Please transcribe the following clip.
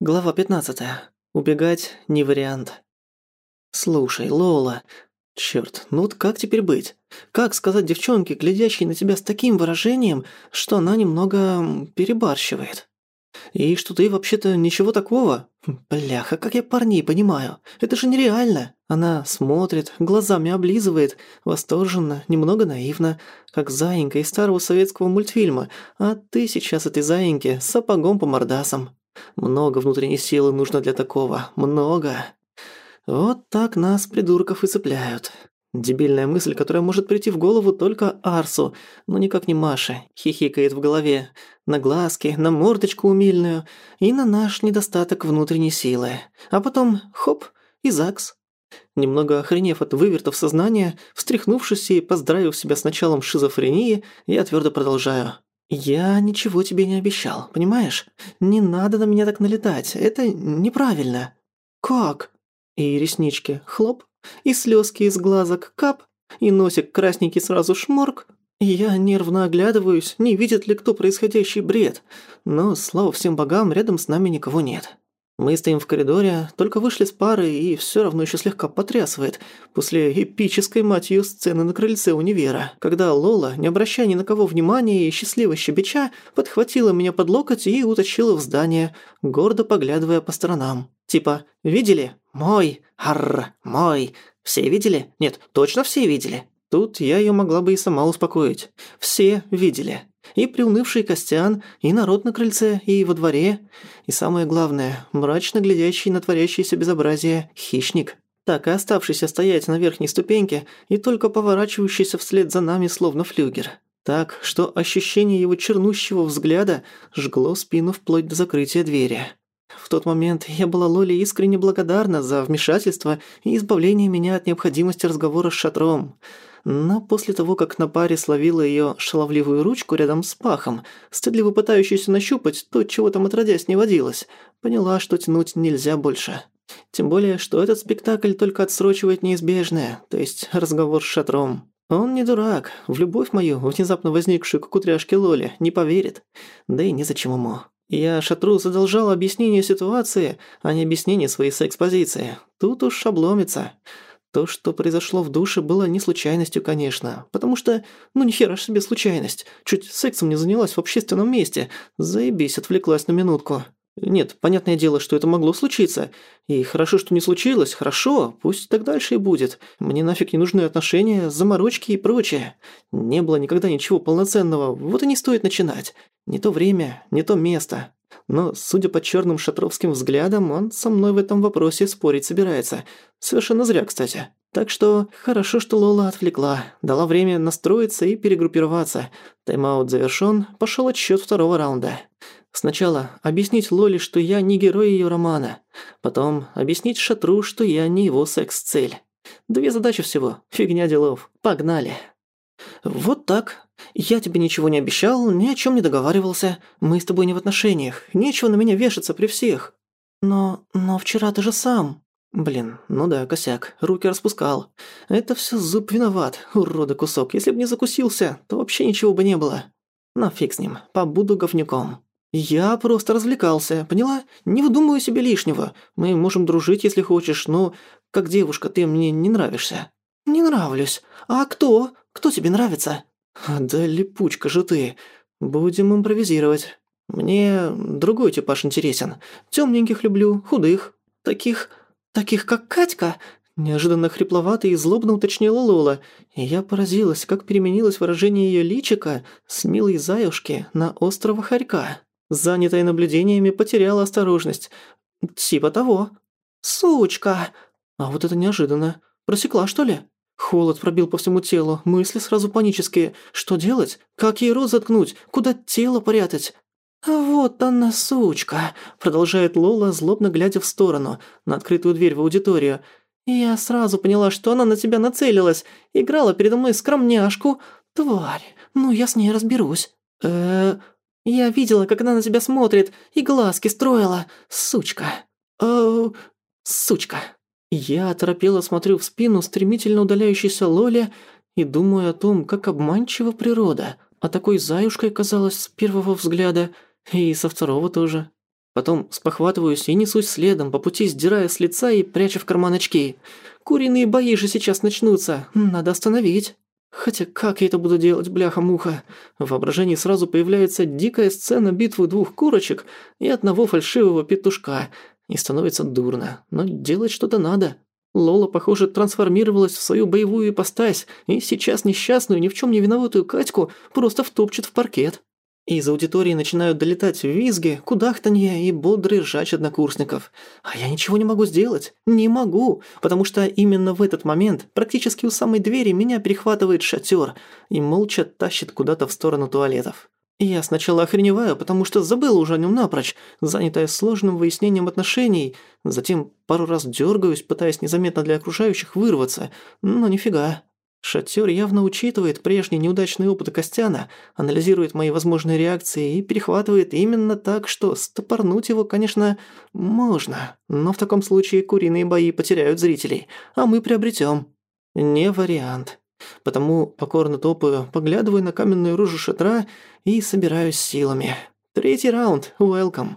Глава 15. Убегать не вариант. Слушай, Лола, чёрт, ну вот как теперь быть? Как сказать девчонке, глядящей на тебя с таким выражением, что она немного перебарщивает? И что ты вообще-то ничего такого? Бляха, как я парней понимаю. Это же нереально. Она смотрит, глазами облизывает, восторженно, немного наивно, как заинька из старого советского мультфильма, а ты сейчас этой заиньке сапогом по мордасам. Много внутренней силы нужно для такого. Много. Вот так нас, придурков, и цепляют. Дебильная мысль, которая может прийти в голову только Арсу, но никак не Маше, хихикает в голове. На глазки, на мордочку умильную и на наш недостаток внутренней силы. А потом, хоп, и ЗАГС. Немного охренев от вывертов сознания, встряхнувшись и поздравив себя с началом шизофрении, я твердо продолжаю. «Я ничего тебе не обещал, понимаешь? Не надо на меня так налетать, это неправильно». «Как?» И реснички хлоп, и слезки из глазок кап, и носик красненький сразу шморк. Я нервно оглядываюсь, не видит ли кто происходящий бред, но, слава всем богам, рядом с нами никого нет. Мы стоим в коридоре, только вышли с пары и все равно еще слегка потрясывает после эпической мать ее сцены на крыльце универа, когда Лола, не обращая ни на кого внимания и счастливо щебеча, подхватила меня под локоть и утащила в здание, гордо поглядывая по сторонам. Типа «Видели? Мой! Арр! Мой! Все видели? Нет, точно все видели?» Тут я ее могла бы и сама успокоить. Все видели. И приунывший Костян, и народ на крыльце, и во дворе. И самое главное, мрачно глядящий на творящееся безобразие хищник. Так и оставшийся стоять на верхней ступеньке и только поворачивающийся вслед за нами словно флюгер. Так, что ощущение его чернущего взгляда жгло спину вплоть до закрытия двери. В тот момент я была Лоле искренне благодарна за вмешательство и избавление меня от необходимости разговора с шатром. Но после того, как на паре словила её шаловливую ручку рядом с пахом, стыдливо пытающуюся нащупать то, чего там отродясь не водилось, поняла, что тянуть нельзя больше. Тем более, что этот спектакль только отсрочивает неизбежное, то есть разговор с шатром. Он не дурак, в любовь мою, внезапно возникшую к кудряшке Лоле, не поверит. Да и незачем ему. Я шатру задолжал объяснение ситуации, а не объяснение своей секс-позиции. Тут уж обломится. То, что произошло в душе, было не случайностью, конечно. Потому что, ну нихера ж себе случайность. Чуть сексом не занялась в общественном месте. Заебись, отвлеклась на минутку. Нет, понятное дело, что это могло случиться. И хорошо, что не случилось, хорошо, пусть так дальше и будет. Мне нафиг не нужны отношения, заморочки и прочее. Не было никогда ничего полноценного, вот и не стоит начинать. Не то время, не то место. Но, судя по черным шатровским взглядам, он со мной в этом вопросе спорить собирается. Совершенно зря, кстати. Так что хорошо, что Лола отвлекла, дала время настроиться и перегруппироваться. Тайм-аут завершён, пошёл отсчёт второго раунда. Сначала объяснить Лоле, что я не герой её романа. Потом объяснить Шатру, что я не его секс-цель. Две задачи всего, фигня делов. Погнали. Вот так. Я тебе ничего не обещал, ни о чем не договаривался. Мы с тобой не в отношениях. Нечего на меня вешаться при всех. Но... но вчера ты же сам... Блин, ну да, косяк. Руки распускал. Это все зуб виноват, урода кусок. Если бы не закусился, то вообще ничего бы не было. На фиг с ним, побуду говнюком. Я просто развлекался, поняла? Не выдумывай себе лишнего. Мы можем дружить, если хочешь, но как девушка ты мне не нравишься. Не нравлюсь. А кто? Кто тебе нравится? «Да липучка же ты. Будем импровизировать. Мне другой типаж интересен. Тёмненьких люблю, худых. Таких... таких, как Катька?» Неожиданно хрипловато и злобно уточнила Лола, и я поразилась, как переменилось выражение её личика с милой заюшки на острого хорька. Занятая наблюдениями, потеряла осторожность. Типа того. «Сучка!» А вот это неожиданно. Просекла, что ли? Холод пробил по всему телу, мысли сразу панические. Что делать? Как ей рот заткнуть? Куда тело прятать? «Вот она, сучка!» – продолжает Лола, злобно глядя в сторону, на открытую дверь в аудиторию. «Я сразу поняла, что она на тебя нацелилась. Играла передо мной скромняшку. Тварь, ну я с ней разберусь». э Я видела, как она на тебя смотрит, и глазки строила. Сучка. э Сучка. Я оторопело смотрю в спину стремительно удаляющейся Лоле и думаю о том, как обманчива природа, а такой заюшкой казалась с первого взгляда и со второго тоже. Потом спохватываюсь и несусь следом, по пути сдирая с лица и пряча в карман очки. Куриные бои же сейчас начнутся, надо остановить. Хотя как я это буду делать, бляха-муха? В воображении сразу появляется дикая сцена битвы двух курочек и одного фальшивого петушка. И становится дурно, но делать что-то надо. Лола, похоже, трансформировалась в свою боевую ипостась, и сейчас несчастную, ни в чем не виноватую Катьку просто втопчет в паркет. Из аудитории начинают долетать визги, кудахтанье и бодрый ржач однокурсников. А я ничего не могу сделать. Не могу, потому что именно в этот момент, практически у самой двери, меня перехватывает шатер и молча тащит куда-то в сторону туалетов. Я сначала охреневаю, потому что забыл уже о нем напрочь, занятая сложным выяснением отношений, затем пару раз дергаюсь, пытаясь незаметно для окружающих вырваться, но нифига. Шатер явно учитывает прежние неудачные опыты Костяна, анализирует мои возможные реакции и перехватывает именно так, что стопорнуть его, конечно, можно, но в таком случае куриные бои потеряют зрителей, а мы приобретем. Не вариант. Потому покорно топаю, поглядываю на каменную ружу шатра и собираюсь силами. Третий раунд, welcome.